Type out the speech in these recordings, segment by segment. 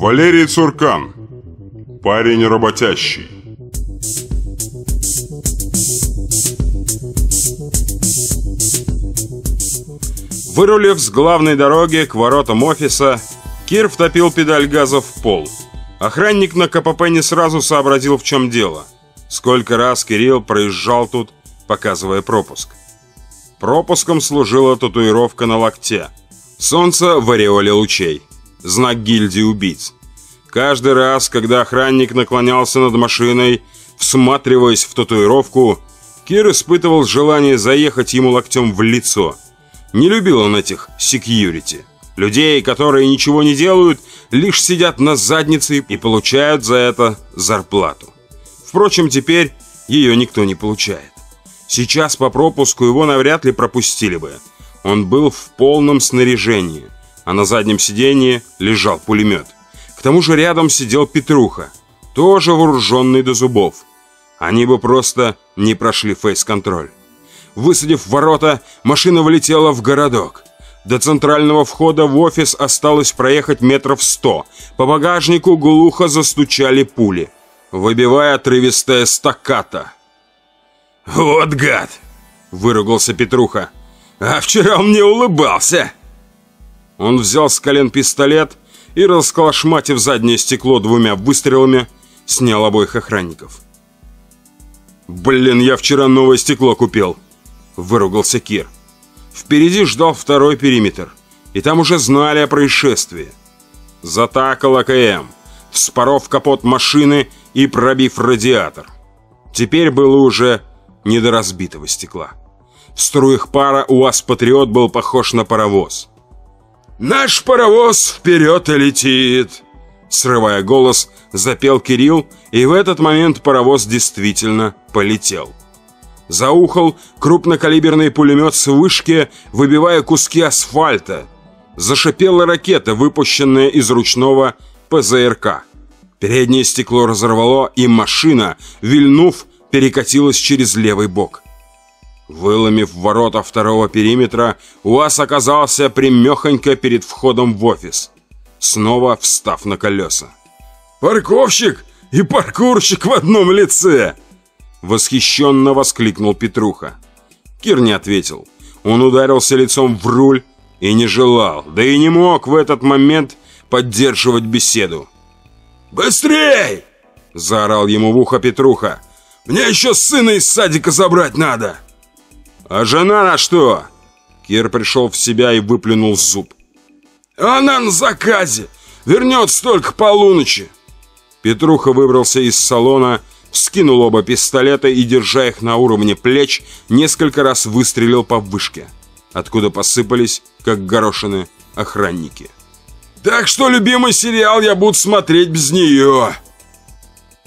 Валерий Цуркан. Парень работящий. Вырулив с главной дороги к воротам офиса, Кир втопил педаль газа в пол. Охранник на КПП не сразу сообразил, в чем дело. Сколько раз Кирилл проезжал тут, показывая пропуск. Пропуском служила татуировка на локте. Солнце в ореоле лучей. Знак гильдии убийц. Каждый раз, когда охранник наклонялся над машиной, всматриваясь в татуировку, Кир испытывал желание заехать ему локтем в лицо. Не любил он этих секьюрити. Людей, которые ничего не делают, лишь сидят на заднице и получают за это зарплату. Впрочем, теперь ее никто не получает. Сейчас по пропуску его навряд ли пропустили бы. Он был в полном снаряжении, а на заднем сиденье лежал пулемет. К тому же рядом сидел Петруха, тоже вооруженный до зубов. Они бы просто не прошли фейс-контроль. Высадив ворота, машина влетела в городок. До центрального входа в офис осталось проехать метров сто. По багажнику глухо застучали пули, выбивая отрывистая стаката. «Вот гад!» — выругался Петруха. «А вчера он мне улыбался!» Он взял с колен пистолет и, расколошматив заднее стекло двумя выстрелами, снял обоих охранников. «Блин, я вчера новое стекло купил!» — выругался Кир. Впереди ждал второй периметр, и там уже знали о происшествии. Затакал АКМ, вспоров капот машины и пробив радиатор. Теперь было уже не до разбитого стекла. В струях пара УАЗ-патриот был похож на паровоз. «Наш паровоз вперед и летит!» Срывая голос, запел Кирилл, и в этот момент паровоз действительно полетел. Заухал крупнокалиберный пулемет с вышки, выбивая куски асфальта. Зашипела ракета, выпущенная из ручного ПЗРК. Переднее стекло разорвало, и машина, вильнув, перекатилась через левый бок. Выломив ворота второго периметра, УАЗ оказался примехонько перед входом в офис, снова встав на колеса. «Парковщик и паркурщик в одном лице!» Восхищенно воскликнул Петруха. Кир не ответил. Он ударился лицом в руль и не желал, да и не мог в этот момент поддерживать беседу. «Быстрей!» – заорал ему в ухо Петруха. Мне еще сына из садика забрать надо!» «А жена на что?» Кир пришел в себя и выплюнул зуб. «Она на заказе! Вернется только полуночи!» Петруха выбрался из салона, вскинул оба пистолета и, держа их на уровне плеч, несколько раз выстрелил по вышке, откуда посыпались, как горошины, охранники. «Так что любимый сериал я буду смотреть без нее!»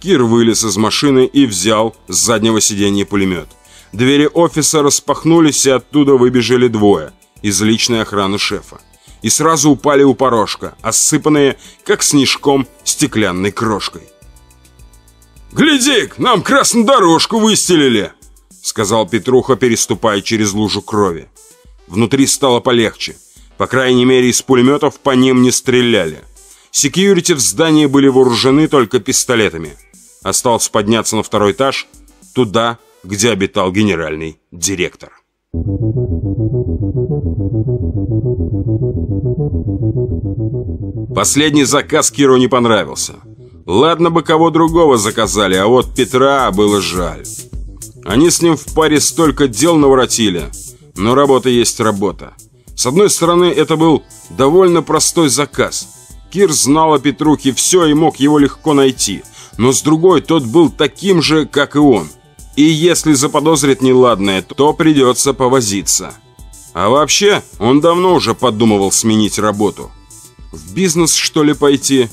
Кир вылез из машины и взял с заднего сиденья пулемет. Двери офиса распахнулись, и оттуда выбежали двое из личной охраны шефа. И сразу упали у порожка, осыпанные, как снежком, стеклянной крошкой. «Гляди, нам красную дорожку выстелили!» Сказал Петруха, переступая через лужу крови. Внутри стало полегче. По крайней мере, из пулеметов по ним не стреляли. Секьюрити в здании были вооружены только пистолетами – Осталось подняться на второй этаж, туда, где обитал генеральный директор. Последний заказ Киру не понравился. Ладно бы кого другого заказали, а вот Петра было жаль. Они с ним в паре столько дел наворотили, но работа есть работа. С одной стороны, это был довольно простой заказ. Кир знал о Петрухе все и мог его легко найти – но с другой тот был таким же, как и он. И если заподозрит неладное, то придется повозиться. А вообще, он давно уже подумывал сменить работу. В бизнес, что ли, пойти?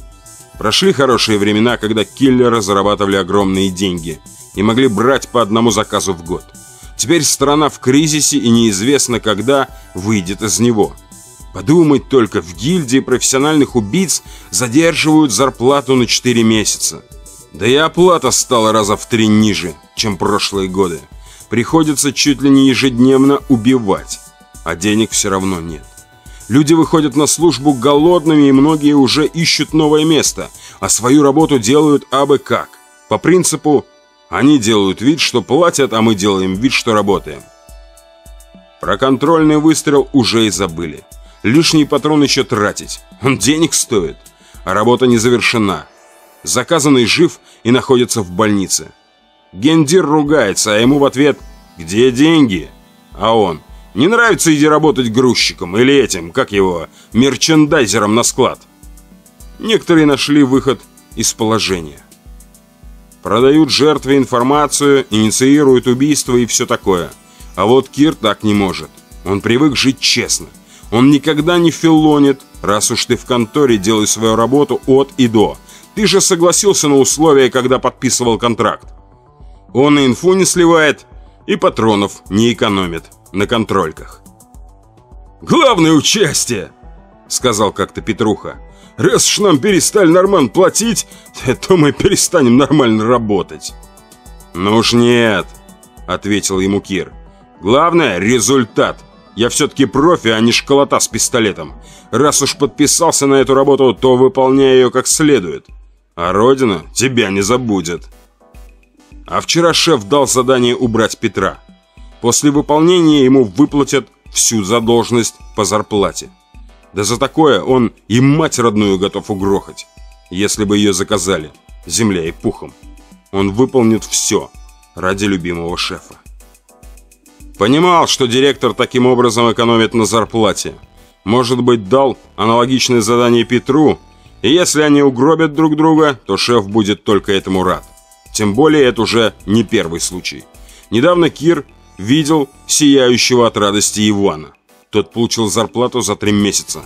Прошли хорошие времена, когда киллеры зарабатывали огромные деньги и могли брать по одному заказу в год. Теперь страна в кризисе и неизвестно, когда выйдет из него. Подумать только, в гильдии профессиональных убийц задерживают зарплату на 4 месяца. Да и оплата стала раза в три ниже, чем прошлые годы. Приходится чуть ли не ежедневно убивать. а денег все равно нет. Люди выходят на службу голодными, и многие уже ищут новое место, а свою работу делают абы как. По принципу «они делают вид, что платят, а мы делаем вид, что работаем». Про контрольный выстрел уже и забыли. Лишний патрон еще тратить. Он денег стоит. А работа не завершена. Заказанный жив и находится в больнице. Гендир ругается, а ему в ответ «Где деньги?» А он «Не нравится, иди работать грузчиком или этим, как его, мерчендайзером на склад». Некоторые нашли выход из положения. Продают жертве информацию, инициируют убийство и все такое. А вот Кир так не может. Он привык жить честно. Он никогда не филонит, раз уж ты в конторе делай свою работу от и до. Ты же согласился на условия, когда подписывал контракт. Он и инфу не сливает, и патронов не экономит на контрольках. «Главное участие!» — сказал как-то Петруха. «Раз уж нам перестали нормально платить, то мы перестанем нормально работать». «Ну уж нет», — ответил ему Кир. «Главное — результат. Я все-таки профи, а не школота с пистолетом. Раз уж подписался на эту работу, то выполняй ее как следует. А Родина тебя не забудет». А вчера шеф дал задание убрать Петра. После выполнения ему выплатят всю задолженность по зарплате. Да за такое он и мать родную готов угрохать, если бы ее заказали, земля и пухом. Он выполнит все ради любимого шефа. Понимал, что директор таким образом экономит на зарплате. Может быть, дал аналогичное задание Петру, и если они угробят друг друга, то шеф будет только этому рад. Тем более это уже не первый случай. Недавно Кир видел сияющего от радости Ивана. Тот получил зарплату за три месяца.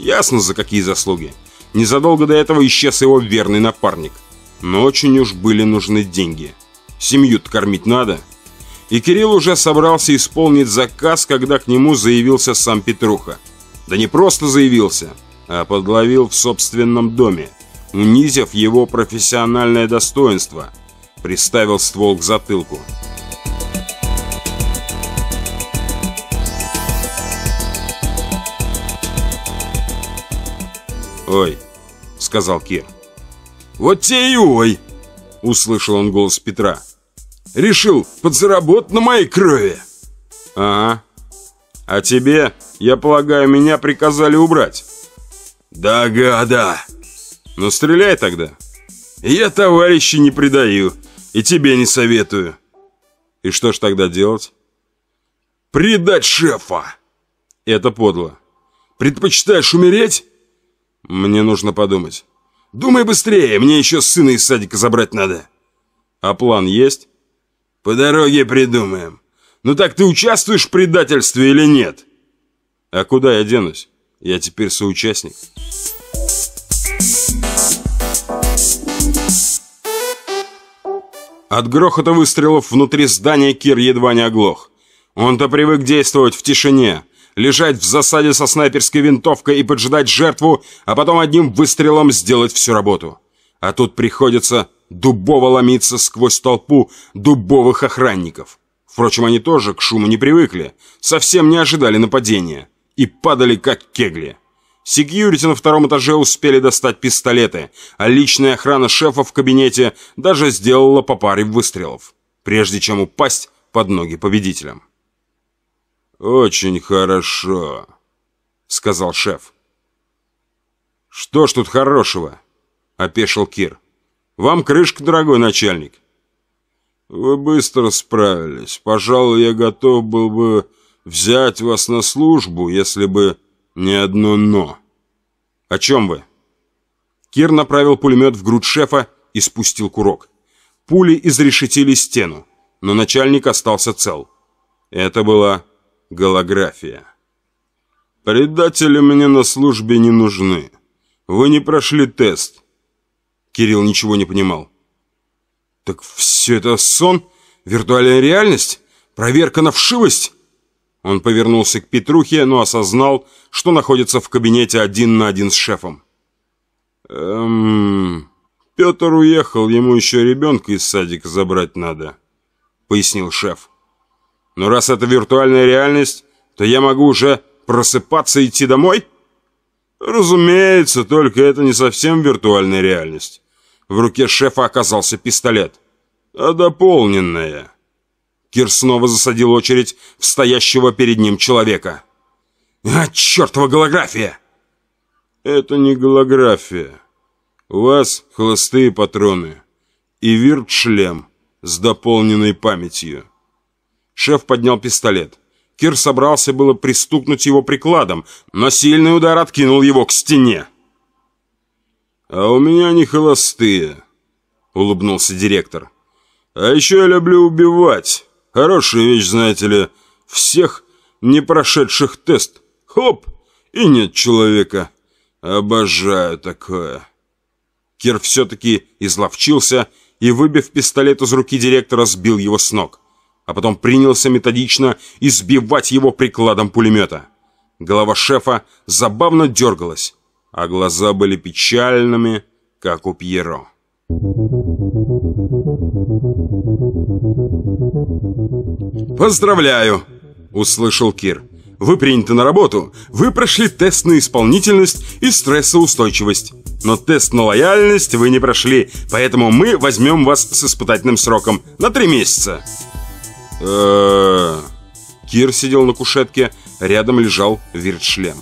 Ясно, за какие заслуги. Незадолго до этого исчез его верный напарник. Но очень уж были нужны деньги. Семью-то кормить надо. И Кирилл уже собрался исполнить заказ, когда к нему заявился сам Петруха. Да не просто заявился, подловил в собственном доме, унизив его профессиональное достоинство – приставил ствол к затылку. «Ой», — сказал Кир. «Вот те и ой!» — услышал он голос Петра. «Решил подзаработать на моей крови!» «Ага. А тебе, я полагаю, меня приказали убрать?» «Да, гада!» «Ну, стреляй тогда!» «Я товарища не предаю!» И тебе не советую. И что ж тогда делать? Предать шефа. Это подло. Предпочитаешь умереть? Мне нужно подумать. Думай быстрее, мне еще сына из садика забрать надо. А план есть? По дороге придумаем. Ну так ты участвуешь в предательстве или нет? А куда я денусь? Я теперь соучастник. От грохота выстрелов внутри здания Кир едва не оглох. Он-то привык действовать в тишине, лежать в засаде со снайперской винтовкой и поджидать жертву, а потом одним выстрелом сделать всю работу. А тут приходится дубово ломиться сквозь толпу дубовых охранников. Впрочем, они тоже к шуму не привыкли, совсем не ожидали нападения и падали как кегли. Секьюрити на втором этаже успели достать пистолеты, а личная охрана шефа в кабинете даже сделала по паре выстрелов, прежде чем упасть под ноги победителям. «Очень хорошо», — сказал шеф. «Что ж тут хорошего?» — опешил Кир. «Вам крышка, дорогой начальник». «Вы быстро справились. Пожалуй, я готов был бы взять вас на службу, если бы «Не одно «но». «О чем вы?» Кир направил пулемет в грудь шефа и спустил курок. Пули изрешетили стену, но начальник остался цел. Это была голография. «Предатели мне на службе не нужны. Вы не прошли тест». Кирилл ничего не понимал. «Так все это сон? Виртуальная реальность? Проверка на вшивость?» Он повернулся к Петрухе, но осознал, что находится в кабинете один на один с шефом. «Эм... Петр уехал, ему еще ребенка из садика забрать надо», — пояснил шеф. «Но раз это виртуальная реальность, то я могу уже просыпаться и идти домой? Разумеется, только это не совсем виртуальная реальность. В руке шефа оказался пистолет. А дополненная. Кир снова засадил очередь в стоящего перед ним человека. «А, чертова голография!» «Это не голография. У вас холостые патроны и вирт-шлем с дополненной памятью». Шеф поднял пистолет. Кир собрался было пристукнуть его прикладом, но сильный удар откинул его к стене. «А у меня не холостые», — улыбнулся директор. «А еще я люблю убивать. Хорошая вещь, знаете ли, всех не прошедших тест. Хоп, и нет человека. Обожаю такое». Кир все-таки изловчился и, выбив пистолет из руки директора, сбил его с ног а потом принялся методично избивать его прикладом пулемета. Голова шефа забавно дергалась, а глаза были печальными, как у Пьеро. «Поздравляю!» — услышал Кир. «Вы приняты на работу, вы прошли тест на исполнительность и стрессоустойчивость. Но тест на лояльность вы не прошли, поэтому мы возьмем вас с испытательным сроком на три месяца». Кир сидел на кушетке, рядом лежал виртшлем.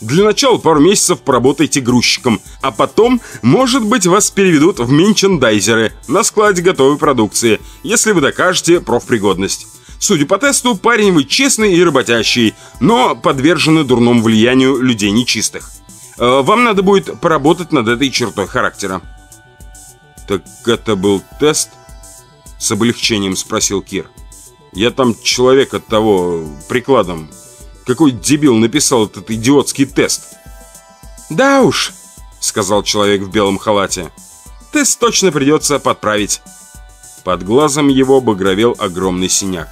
Для начала пару месяцев поработайте грузчиком, а потом, может быть, вас переведут в менчендайзеры на складе готовой продукции, если вы докажете профпригодность. Судя по тесту, парень вы честный и работящий, но подвержены дурному влиянию людей нечистых. Э, вам надо будет поработать над этой чертой характера. «Так это был тест?» С облегчением спросил Кир. Я там человек от того прикладом. Какой дебил написал этот идиотский тест? Да уж, сказал человек в белом халате. Тест точно придется подправить. Под глазом его багровел огромный синяк.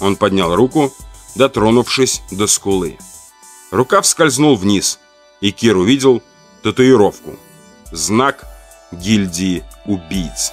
Он поднял руку, дотронувшись до скулы. Рука скользнул вниз, и Кир увидел татуировку. Знак гильдии убийц.